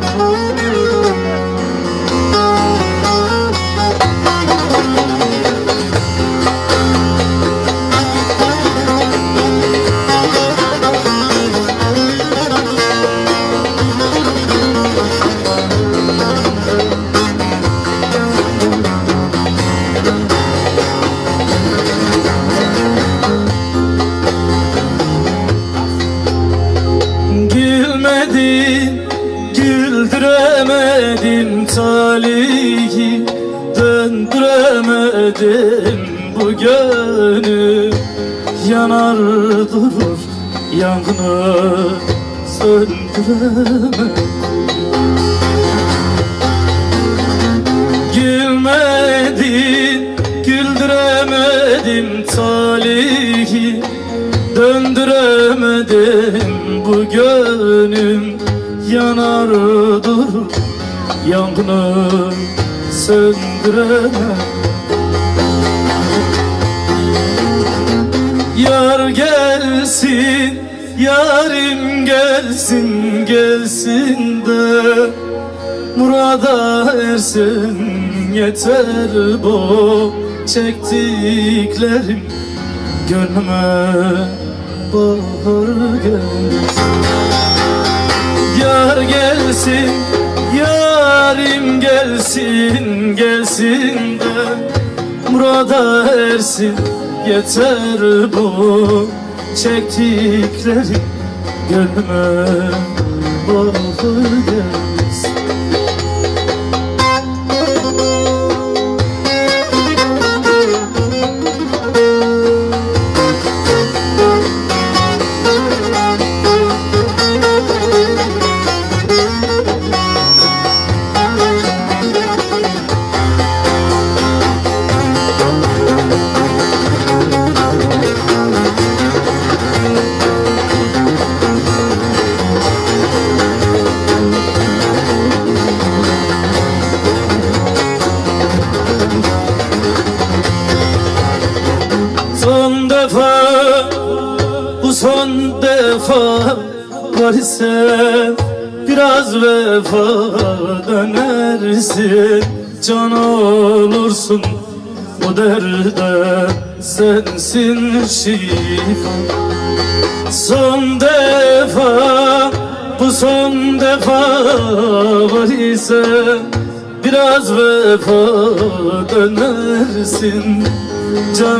Música Salih'i döndüremedim bu gönlü Yanar durur yangını söndüremem Gülmedin, güldüremedim Salih'i. Döndüremedim bu gönlüm. Yanar durur yangını söndüremem. Yar gelsin, yarim gelsin, gelsin de Murada ersin yeter bu çektiklerim. Gönlüme bahar gelsin. Yar gelsin, gelsin, gelsin de Murada ersin yeter bu çektiklerim Gönlüme. Bahar gelsin defa bu son defa var ise biraz vefa dönersin can olursun. Bu derde sensin şifa. Son defa bu son defa var ise biraz vefa dönersin. Can